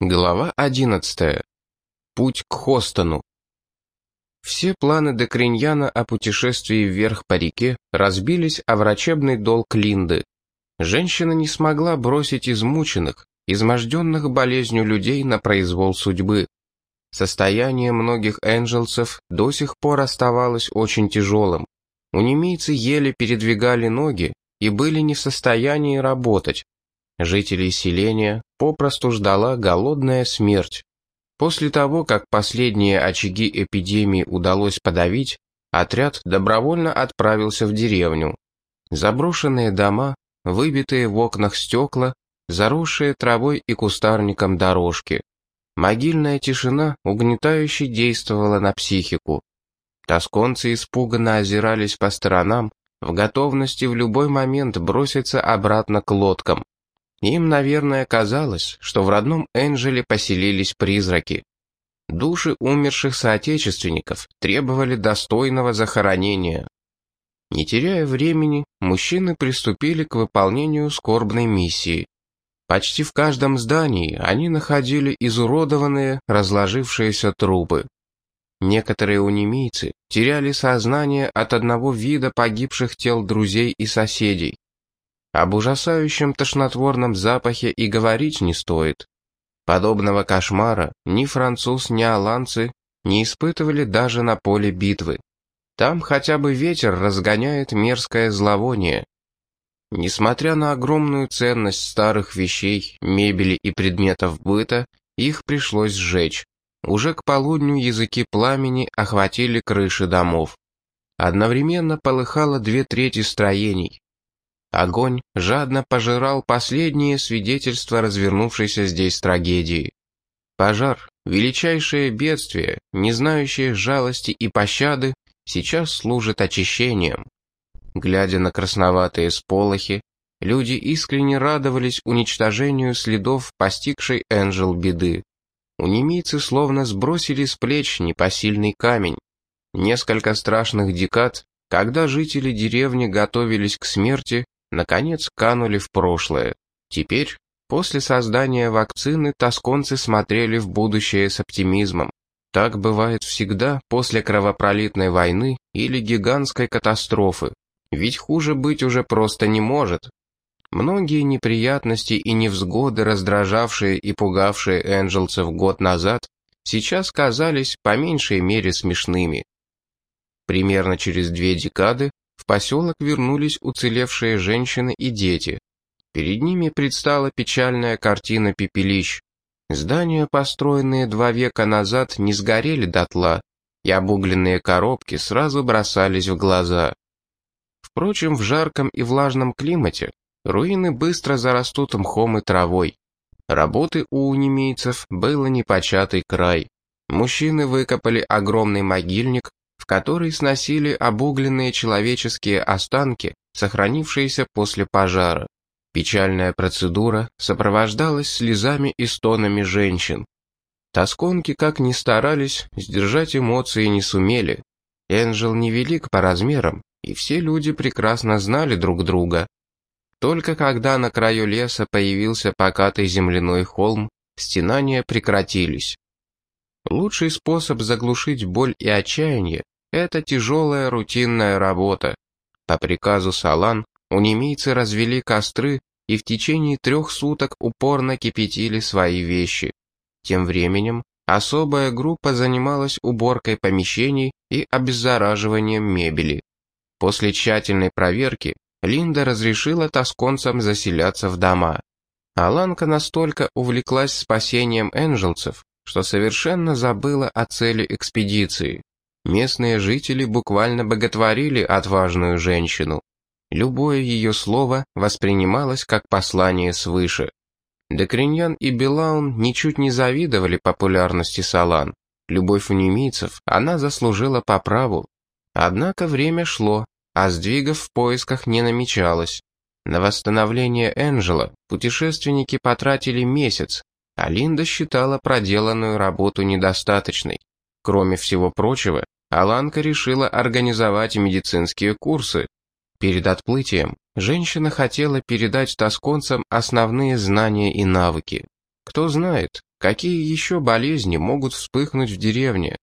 Глава 11. Путь к Хостону. Все планы Декриньяна о путешествии вверх по реке разбились о врачебный долг Линды. Женщина не смогла бросить измученных, изможденных болезнью людей на произвол судьбы. Состояние многих энджелсов до сих пор оставалось очень тяжелым. У немейцы еле передвигали ноги и были не в состоянии работать, Жителей селения попросту ждала голодная смерть. После того, как последние очаги эпидемии удалось подавить, отряд добровольно отправился в деревню. Заброшенные дома, выбитые в окнах стекла, заросшие травой и кустарником дорожки. Могильная тишина угнетающе действовала на психику. Тосконцы испуганно озирались по сторонам, в готовности в любой момент броситься обратно к лодкам. Им, наверное, казалось, что в родном Энджеле поселились призраки. Души умерших соотечественников требовали достойного захоронения. Не теряя времени, мужчины приступили к выполнению скорбной миссии. Почти в каждом здании они находили изуродованные, разложившиеся трупы. Некоторые унемийцы теряли сознание от одного вида погибших тел друзей и соседей. Об ужасающем тошнотворном запахе и говорить не стоит. Подобного кошмара ни француз, ни аланцы не испытывали даже на поле битвы. Там хотя бы ветер разгоняет мерзкое зловоние. Несмотря на огромную ценность старых вещей, мебели и предметов быта, их пришлось сжечь. Уже к полудню языки пламени охватили крыши домов. Одновременно полыхало две трети строений. Огонь жадно пожирал последние свидетельства развернувшейся здесь трагедии. Пожар, величайшее бедствие, не знающее жалости и пощады, сейчас служит очищением. Глядя на красноватые сполохи, люди искренне радовались уничтожению следов постигшей Энджел беды. У немийцы словно сбросили с плеч непосильный камень. Несколько страшных декад, когда жители деревни готовились к смерти, наконец канули в прошлое. Теперь, после создания вакцины, тосконцы смотрели в будущее с оптимизмом. Так бывает всегда после кровопролитной войны или гигантской катастрофы. Ведь хуже быть уже просто не может. Многие неприятности и невзгоды, раздражавшие и пугавшие энджелцев год назад, сейчас казались по меньшей мере смешными. Примерно через две декады поселок вернулись уцелевшие женщины и дети. Перед ними предстала печальная картина пепелищ. Здания, построенные два века назад, не сгорели дотла, и обугленные коробки сразу бросались в глаза. Впрочем, в жарком и влажном климате руины быстро зарастут мхом и травой. Работы у унемийцев было непочатый край. Мужчины выкопали огромный могильник, который сносили обугленные человеческие останки, сохранившиеся после пожара. Печальная процедура сопровождалась слезами и стонами женщин. Тосконки, как ни старались, сдержать эмоции не сумели. Энджел невелик по размерам, и все люди прекрасно знали друг друга. Только когда на краю леса появился покатый земляной холм, стенания прекратились. Лучший способ заглушить боль и отчаяние – это тяжелая рутинная работа. По приказу Салан унемийцы развели костры и в течение трех суток упорно кипятили свои вещи. Тем временем особая группа занималась уборкой помещений и обеззараживанием мебели. После тщательной проверки Линда разрешила тосконцам заселяться в дома. Аланка настолько увлеклась спасением энджелцев, что совершенно забыла о цели экспедиции. Местные жители буквально боготворили отважную женщину. Любое ее слово воспринималось как послание свыше. Декриньян и Белаун ничуть не завидовали популярности Салан. Любовь унемийцев она заслужила по праву. Однако время шло, а сдвигов в поисках не намечалось. На восстановление Энджела путешественники потратили месяц, а Линда считала проделанную работу недостаточной. Кроме всего прочего, Аланка решила организовать медицинские курсы. Перед отплытием женщина хотела передать тосконцам основные знания и навыки. Кто знает, Какие еще болезни могут вспыхнуть в деревне?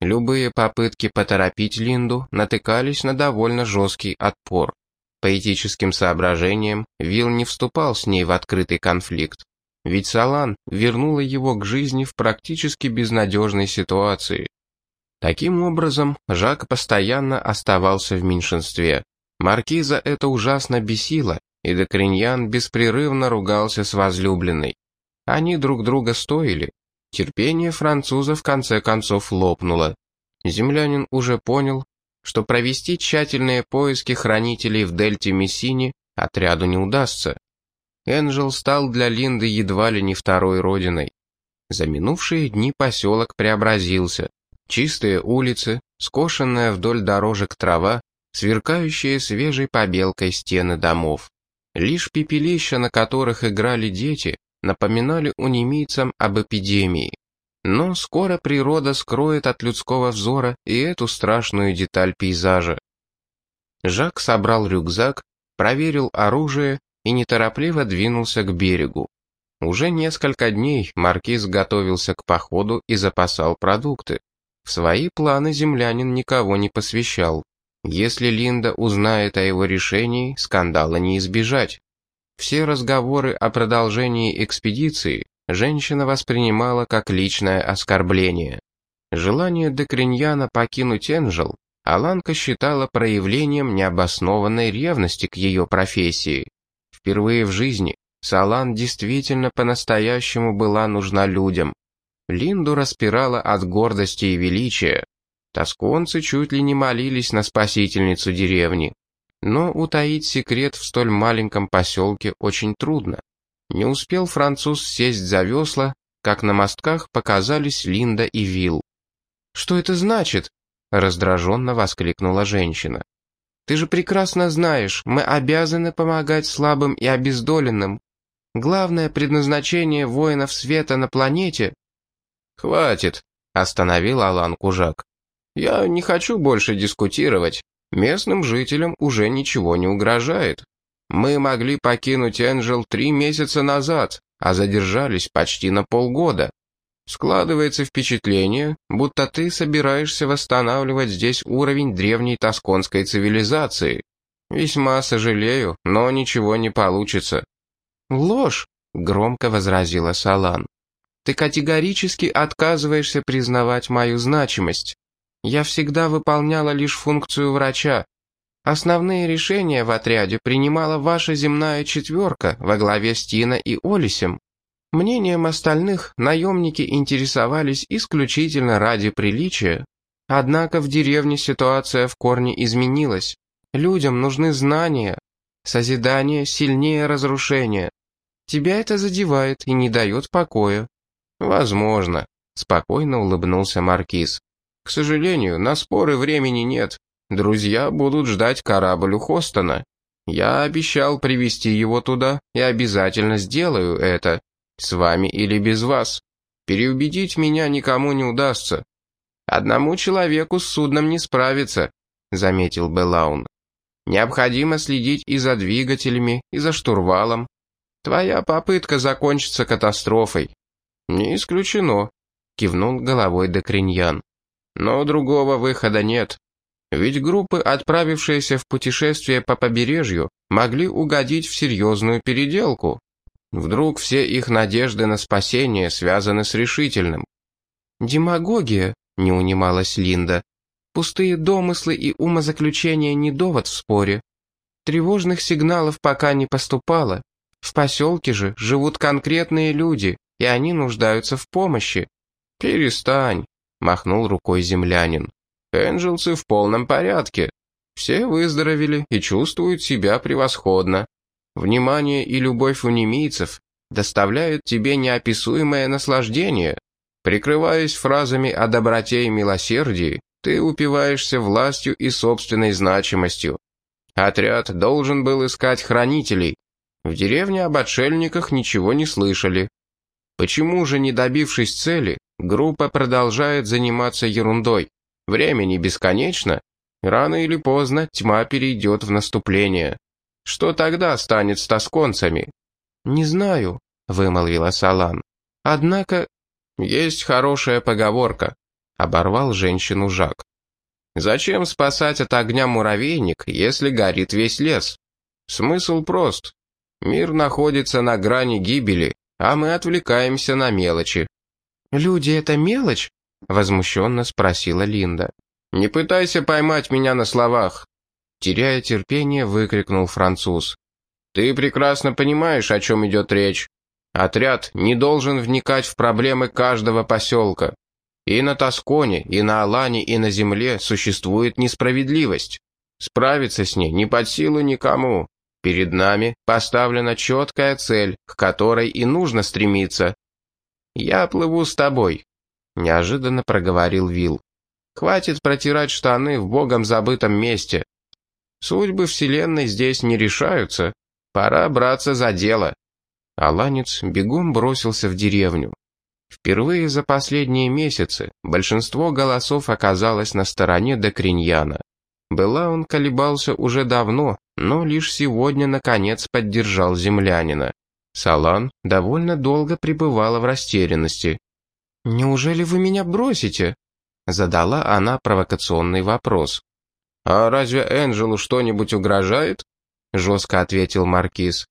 Любые попытки поторопить Линду натыкались на довольно жесткий отпор. По этическим соображениям Вилл не вступал с ней в открытый конфликт. Ведь Салан вернула его к жизни в практически безнадежной ситуации. Таким образом, Жак постоянно оставался в меньшинстве. Маркиза это ужасно бесило, и Декриньян беспрерывно ругался с возлюбленной. Они друг друга стоили. Терпение француза в конце концов лопнуло. Землянин уже понял, что провести тщательные поиски хранителей в дельте Мессини отряду не удастся. Энджел стал для Линды едва ли не второй родиной. За минувшие дни поселок преобразился. Чистые улицы, скошенная вдоль дорожек трава, сверкающие свежей побелкой стены домов. Лишь пепелища, на которых играли дети, напоминали унимийцам об эпидемии. Но скоро природа скроет от людского взора и эту страшную деталь пейзажа. Жак собрал рюкзак, проверил оружие и неторопливо двинулся к берегу. Уже несколько дней маркиз готовился к походу и запасал продукты. В свои планы землянин никого не посвящал. Если Линда узнает о его решении, скандала не избежать. Все разговоры о продолжении экспедиции женщина воспринимала как личное оскорбление. Желание Декриньяна покинуть Энджел Аланка считала проявлением необоснованной ревности к ее профессии. Впервые в жизни Салан действительно по-настоящему была нужна людям. Линду распирала от гордости и величия. Тосконцы чуть ли не молились на спасительницу деревни. Но утаить секрет в столь маленьком поселке очень трудно. Не успел француз сесть за весла, как на мостках показались Линда и Вил. «Что это значит?» — раздраженно воскликнула женщина. «Ты же прекрасно знаешь, мы обязаны помогать слабым и обездоленным. Главное предназначение воинов света на планете...» «Хватит», — остановил Алан Кужак. «Я не хочу больше дискутировать. Местным жителям уже ничего не угрожает. Мы могли покинуть Энджел три месяца назад, а задержались почти на полгода. Складывается впечатление, будто ты собираешься восстанавливать здесь уровень древней тосконской цивилизации. Весьма сожалею, но ничего не получится». «Ложь!» — громко возразила Салан. «Ты категорически отказываешься признавать мою значимость. Я всегда выполняла лишь функцию врача, Основные решения в отряде принимала ваша земная четверка во главе с Тина и Олисем. Мнением остальных наемники интересовались исключительно ради приличия. Однако в деревне ситуация в корне изменилась. Людям нужны знания. Созидание сильнее разрушения. Тебя это задевает и не дает покоя. Возможно, спокойно улыбнулся Маркиз. К сожалению, на споры времени нет. Друзья будут ждать корабль у Хостона. Я обещал привести его туда и обязательно сделаю это. С вами или без вас. Переубедить меня никому не удастся. Одному человеку с судном не справиться, заметил Белаун. Необходимо следить и за двигателями, и за штурвалом. Твоя попытка закончится катастрофой. Не исключено, кивнул головой Декриньян. Но другого выхода нет. Ведь группы, отправившиеся в путешествие по побережью, могли угодить в серьезную переделку. Вдруг все их надежды на спасение связаны с решительным. «Демагогия», — не унималась Линда. «Пустые домыслы и умозаключения не довод в споре. Тревожных сигналов пока не поступало. В поселке же живут конкретные люди, и они нуждаются в помощи». «Перестань», — махнул рукой землянин. Энджелсы в полном порядке. Все выздоровели и чувствуют себя превосходно. Внимание и любовь унимийцев доставляют тебе неописуемое наслаждение. Прикрываясь фразами о доброте и милосердии, ты упиваешься властью и собственной значимостью. Отряд должен был искать хранителей. В деревне об отшельниках ничего не слышали. Почему же, не добившись цели, группа продолжает заниматься ерундой? Времени бесконечно. Рано или поздно тьма перейдет в наступление. Что тогда станет с тосконцами? «Не знаю», — вымолвила Салан. «Однако есть хорошая поговорка», — оборвал женщину Жак. «Зачем спасать от огня муравейник, если горит весь лес? Смысл прост. Мир находится на грани гибели, а мы отвлекаемся на мелочи». «Люди — это мелочь?» — возмущенно спросила Линда. «Не пытайся поймать меня на словах!» Теряя терпение, выкрикнул француз. «Ты прекрасно понимаешь, о чем идет речь. Отряд не должен вникать в проблемы каждого поселка. И на Тосконе, и на Алане, и на земле существует несправедливость. Справиться с ней не под силу никому. Перед нами поставлена четкая цель, к которой и нужно стремиться. «Я плыву с тобой», — неожиданно проговорил Вил. «Хватит протирать штаны в богом забытом месте. Судьбы Вселенной здесь не решаются. Пора браться за дело». Аланец бегом бросился в деревню. Впервые за последние месяцы большинство голосов оказалось на стороне Декриньяна. Была он колебался уже давно, но лишь сегодня, наконец, поддержал землянина. Салан довольно долго пребывала в растерянности. «Неужели вы меня бросите?» Задала она провокационный вопрос. «А разве Энджелу что-нибудь угрожает?» Жестко ответил Маркиз.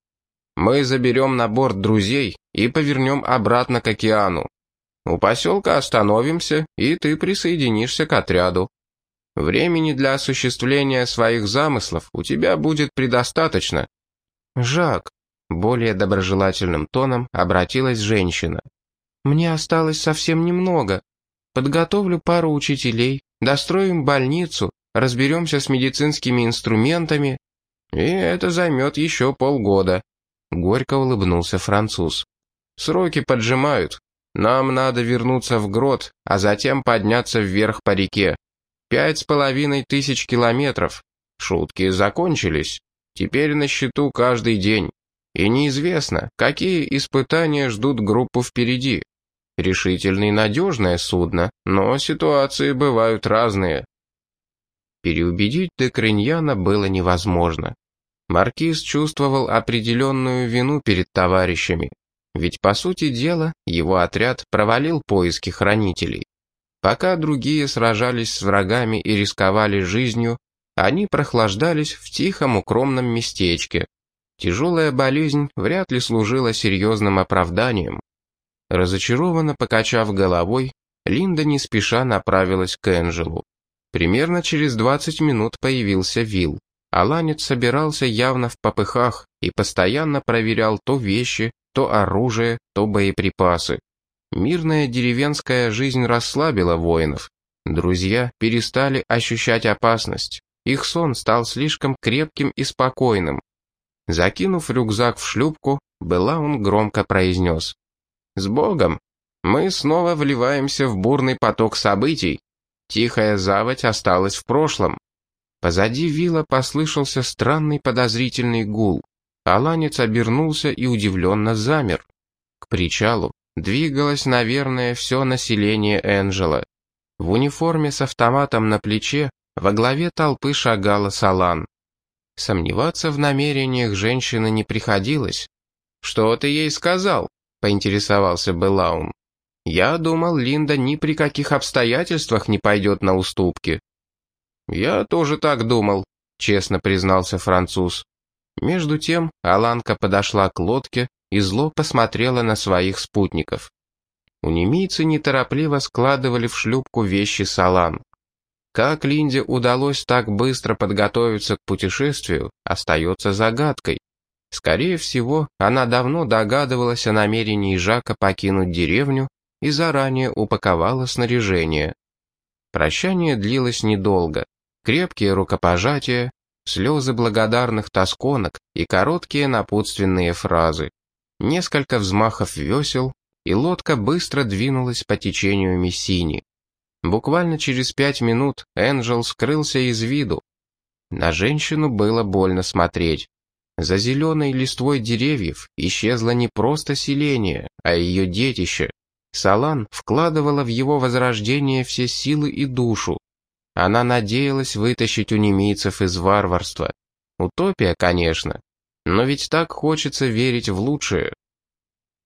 Мы заберем на борт друзей и повернем обратно к океану. У поселка остановимся, и ты присоединишься к отряду. Времени для осуществления своих замыслов у тебя будет предостаточно. Жак, более доброжелательным тоном обратилась женщина. Мне осталось совсем немного. Подготовлю пару учителей, достроим больницу, разберемся с медицинскими инструментами, и это займет еще полгода. Горько улыбнулся француз. «Сроки поджимают. Нам надо вернуться в грот, а затем подняться вверх по реке. Пять с половиной тысяч километров. Шутки закончились. Теперь на счету каждый день. И неизвестно, какие испытания ждут группу впереди. Решительно и надежное судно, но ситуации бывают разные». Переубедить Декриньяна было невозможно. Маркиз чувствовал определенную вину перед товарищами, ведь, по сути дела, его отряд провалил поиски хранителей. Пока другие сражались с врагами и рисковали жизнью, они прохлаждались в тихом укромном местечке. Тяжелая болезнь вряд ли служила серьезным оправданием. Разочарованно покачав головой, Линда не спеша направилась к Энджелу. Примерно через 20 минут появился Вилл. Аланец собирался явно в попыхах и постоянно проверял то вещи, то оружие, то боеприпасы. Мирная деревенская жизнь расслабила воинов. Друзья перестали ощущать опасность. Их сон стал слишком крепким и спокойным. Закинув рюкзак в шлюпку, Белаун громко произнес. «С Богом! Мы снова вливаемся в бурный поток событий. Тихая заводь осталась в прошлом. Позади вилла послышался странный подозрительный гул. Аланец обернулся и удивленно замер. К причалу двигалось, наверное, все население Энджела. В униформе с автоматом на плече во главе толпы шагала Салан. Сомневаться в намерениях женщины не приходилось. «Что ты ей сказал?» — поинтересовался Белаун. «Я думал, Линда ни при каких обстоятельствах не пойдет на уступки». «Я тоже так думал», — честно признался француз. Между тем Аланка подошла к лодке и зло посмотрела на своих спутников. У немийцы неторопливо складывали в шлюпку вещи Салан. Как Линде удалось так быстро подготовиться к путешествию, остается загадкой. Скорее всего, она давно догадывалась о намерении Жака покинуть деревню и заранее упаковала снаряжение. Прощание длилось недолго. Крепкие рукопожатия, слезы благодарных тосконок и короткие напутственные фразы. Несколько взмахов весел, и лодка быстро двинулась по течению Мессини. Буквально через пять минут Энджел скрылся из виду. На женщину было больно смотреть. За зеленой листвой деревьев исчезло не просто селение, а ее детище. Салан вкладывала в его возрождение все силы и душу, она надеялась вытащить у немийцев из варварства. Утопия, конечно. Но ведь так хочется верить в лучшее.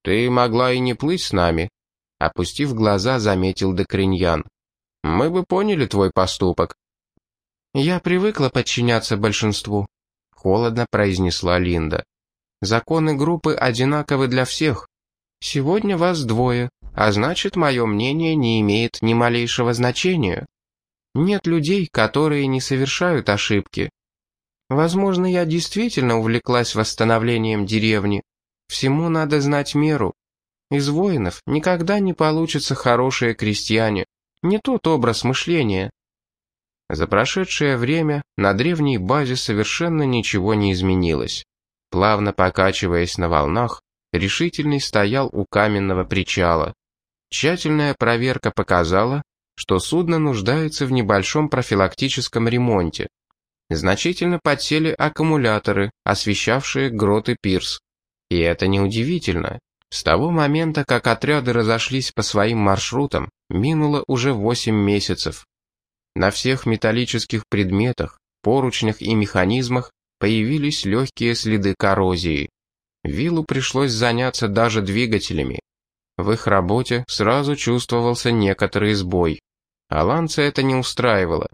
«Ты могла и не плыть с нами», Опустив глаза, заметил Декриньян. «Мы бы поняли твой поступок». «Я привыкла подчиняться большинству», — холодно произнесла Линда. «Законы группы одинаковы для всех. Сегодня вас двое, а значит, мое мнение не имеет ни малейшего значения. Нет людей, которые не совершают ошибки. Возможно, я действительно увлеклась восстановлением деревни. Всему надо знать меру. Из воинов никогда не получатся хорошие крестьяне. Не тот образ мышления. За прошедшее время на древней базе совершенно ничего не изменилось. Плавно покачиваясь на волнах, решительный стоял у каменного причала. Тщательная проверка показала, что судно нуждается в небольшом профилактическом ремонте. Значительно подсели аккумуляторы, освещавшие гроты пирс. И это неудивительно. С того момента, как отряды разошлись по своим маршрутам, минуло уже 8 месяцев. На всех металлических предметах, поручнях и механизмах появились легкие следы коррозии. Виллу пришлось заняться даже двигателями. В их работе сразу чувствовался некоторый сбой. Аланца это не устраивало.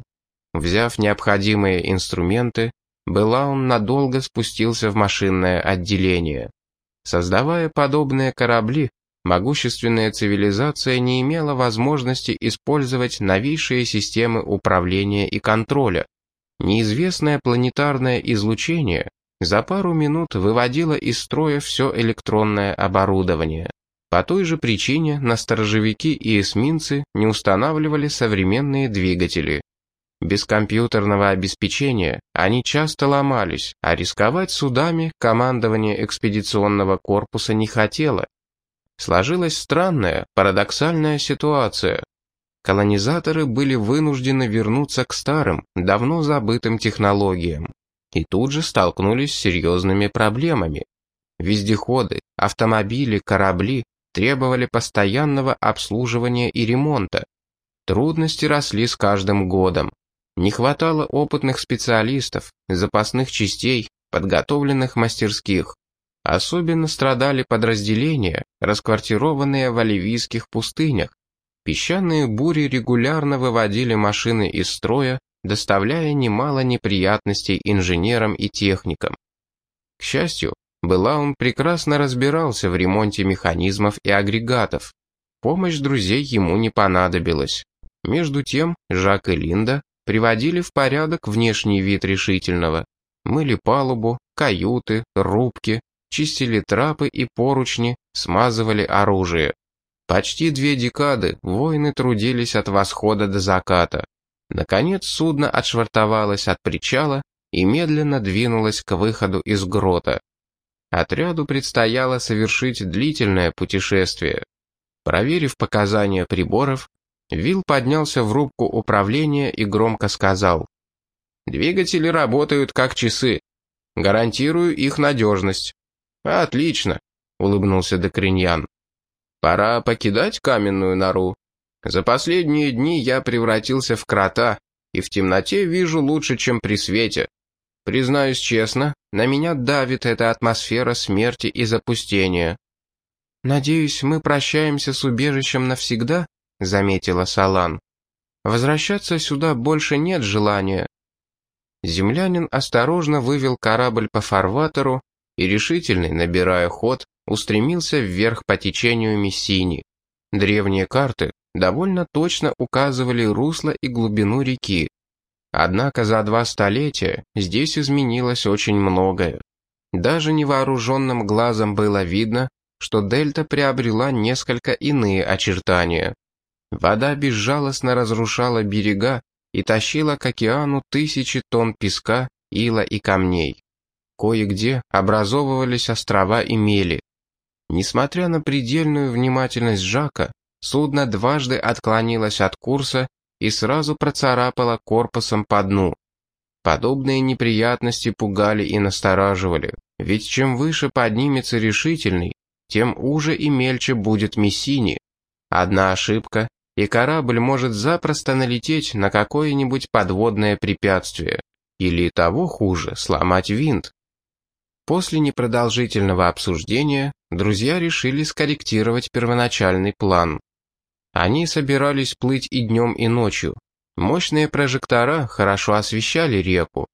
Взяв необходимые инструменты, Белаун надолго спустился в машинное отделение. Создавая подобные корабли, могущественная цивилизация не имела возможности использовать новейшие системы управления и контроля. Неизвестное планетарное излучение за пару минут выводило из строя все электронное оборудование. По той же причине на сторожевики и эсминцы не устанавливали современные двигатели. Без компьютерного обеспечения они часто ломались, а рисковать судами командование экспедиционного корпуса не хотело. Сложилась странная, парадоксальная ситуация. Колонизаторы были вынуждены вернуться к старым, давно забытым технологиям. И тут же столкнулись с серьезными проблемами. Вездеходы, автомобили, корабли требовали постоянного обслуживания и ремонта. Трудности росли с каждым годом. Не хватало опытных специалистов, запасных частей, подготовленных мастерских. Особенно страдали подразделения, расквартированные в оливийских пустынях. Песчаные бури регулярно выводили машины из строя, доставляя немало неприятностей инженерам и техникам. К счастью, Белаун прекрасно разбирался в ремонте механизмов и агрегатов. Помощь друзей ему не понадобилась. Между тем, Жак и Линда приводили в порядок внешний вид решительного, мыли палубу, каюты, рубки, чистили трапы и поручни, смазывали оружие. Почти две декады воины трудились от восхода до заката. Наконец судно отшвартовалось от причала и медленно двинулось к выходу из грота. Отряду предстояло совершить длительное путешествие. Проверив показания приборов, Вилл поднялся в рубку управления и громко сказал. «Двигатели работают как часы. Гарантирую их надежность». «Отлично», — улыбнулся Декриньян. «Пора покидать каменную нору. За последние дни я превратился в крота, и в темноте вижу лучше, чем при свете. Признаюсь честно, на меня давит эта атмосфера смерти и запустения». «Надеюсь, мы прощаемся с убежищем навсегда?» — заметила Салан. «Возвращаться сюда больше нет желания». Землянин осторожно вывел корабль по фарватеру и решительный, набирая ход, устремился вверх по течению Мессини. Древние карты довольно точно указывали русло и глубину реки. Однако за два столетия здесь изменилось очень многое. Даже невооруженным глазом было видно, что дельта приобрела несколько иные очертания. Вода безжалостно разрушала берега и тащила к океану тысячи тонн песка, ила и камней. Кое-где образовывались острова и мели. Несмотря на предельную внимательность Жака, судно дважды отклонилось от курса и сразу процарапало корпусом по дну. Подобные неприятности пугали и настораживали, ведь чем выше поднимется решительный, тем уже и мельче будет Мессини. Одна ошибка, и корабль может запросто налететь на какое-нибудь подводное препятствие, или того хуже, сломать винт. После непродолжительного обсуждения друзья решили скорректировать первоначальный план. Они собирались плыть и днем, и ночью. Мощные прожектора хорошо освещали реку.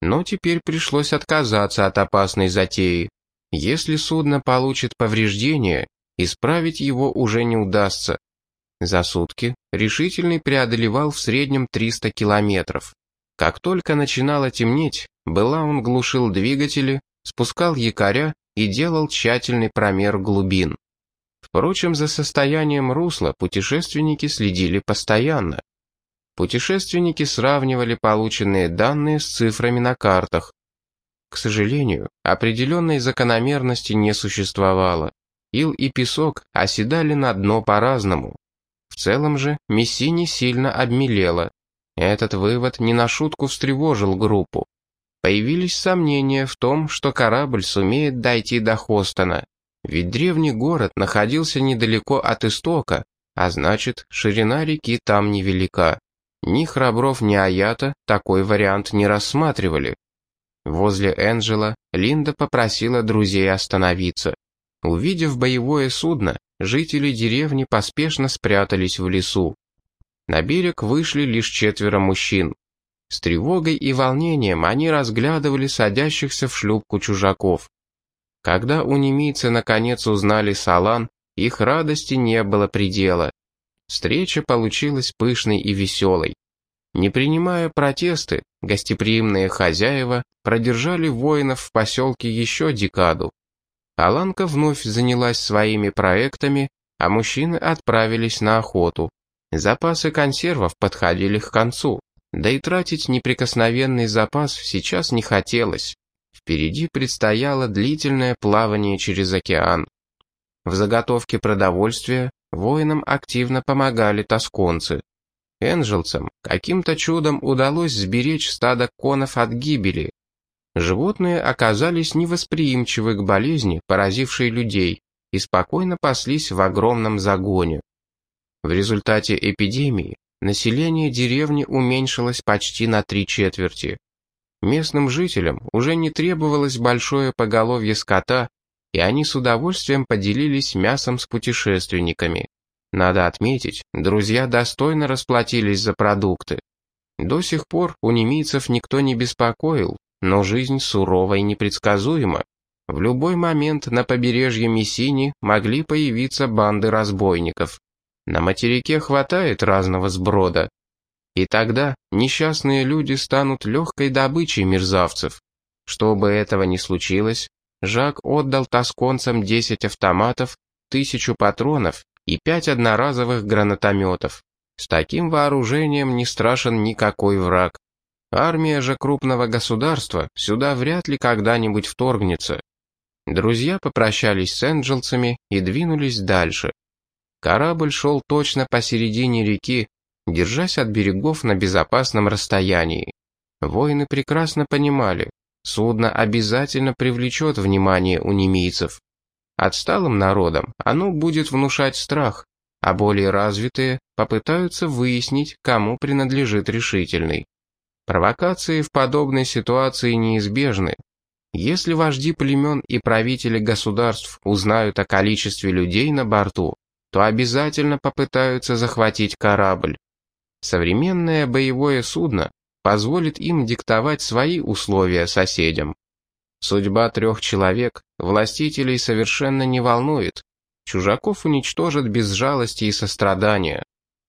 Но теперь пришлось отказаться от опасной затеи. Если судно получит повреждение, исправить его уже не удастся. За сутки решительный преодолевал в среднем 300 километров. Как только начинало темнеть, была он глушил двигатели, спускал якоря и делал тщательный промер глубин. Впрочем, за состоянием русла путешественники следили постоянно. Путешественники сравнивали полученные данные с цифрами на картах. К сожалению, определенной закономерности не существовало. Ил и песок оседали на дно по-разному. В целом же Мессини сильно обмелела. Этот вывод не на шутку встревожил группу. Появились сомнения в том, что корабль сумеет дойти до Хостона. Ведь древний город находился недалеко от истока, а значит, ширина реки там невелика. Ни Храбров, ни Аята такой вариант не рассматривали. Возле Энджела Линда попросила друзей остановиться. Увидев боевое судно, жители деревни поспешно спрятались в лесу. На берег вышли лишь четверо мужчин. С тревогой и волнением они разглядывали садящихся в шлюпку чужаков. Когда у немийцы наконец узнали Салан, их радости не было предела. Встреча получилась пышной и веселой. Не принимая протесты, гостеприимные хозяева продержали воинов в поселке еще декаду. Аланка вновь занялась своими проектами, а мужчины отправились на охоту. Запасы консервов подходили к концу, да и тратить неприкосновенный запас сейчас не хотелось. Впереди предстояло длительное плавание через океан. В заготовке продовольствия воинам активно помогали тосконцы. Энджелцам каким-то чудом удалось сберечь стадо конов от гибели. Животные оказались невосприимчивы к болезни, поразившей людей, и спокойно паслись в огромном загоне. В результате эпидемии население деревни уменьшилось почти на три четверти. Местным жителям уже не требовалось большое поголовье скота, и они с удовольствием поделились мясом с путешественниками. Надо отметить, друзья достойно расплатились за продукты. До сих пор у немийцев никто не беспокоил, но жизнь сурова и непредсказуема. В любой момент на побережье Мессини могли появиться банды разбойников. На материке хватает разного сброда. И тогда несчастные люди станут легкой добычей мерзавцев. Чтобы этого не случилось, Жак отдал тосконцам 10 автоматов, тысячу патронов и пять одноразовых гранатометов. С таким вооружением не страшен никакой враг. Армия же крупного государства сюда вряд ли когда-нибудь вторгнется. Друзья попрощались с энджелцами и двинулись дальше. Корабль шел точно посередине реки, держась от берегов на безопасном расстоянии. Воины прекрасно понимали, судно обязательно привлечет внимание у немийцев. Отсталым народам оно будет внушать страх, а более развитые попытаются выяснить, кому принадлежит решительный. Провокации в подобной ситуации неизбежны. Если вожди племен и правители государств узнают о количестве людей на борту, то обязательно попытаются захватить корабль. Современное боевое судно позволит им диктовать свои условия соседям. Судьба трех человек властителей совершенно не волнует. Чужаков уничтожат без жалости и сострадания.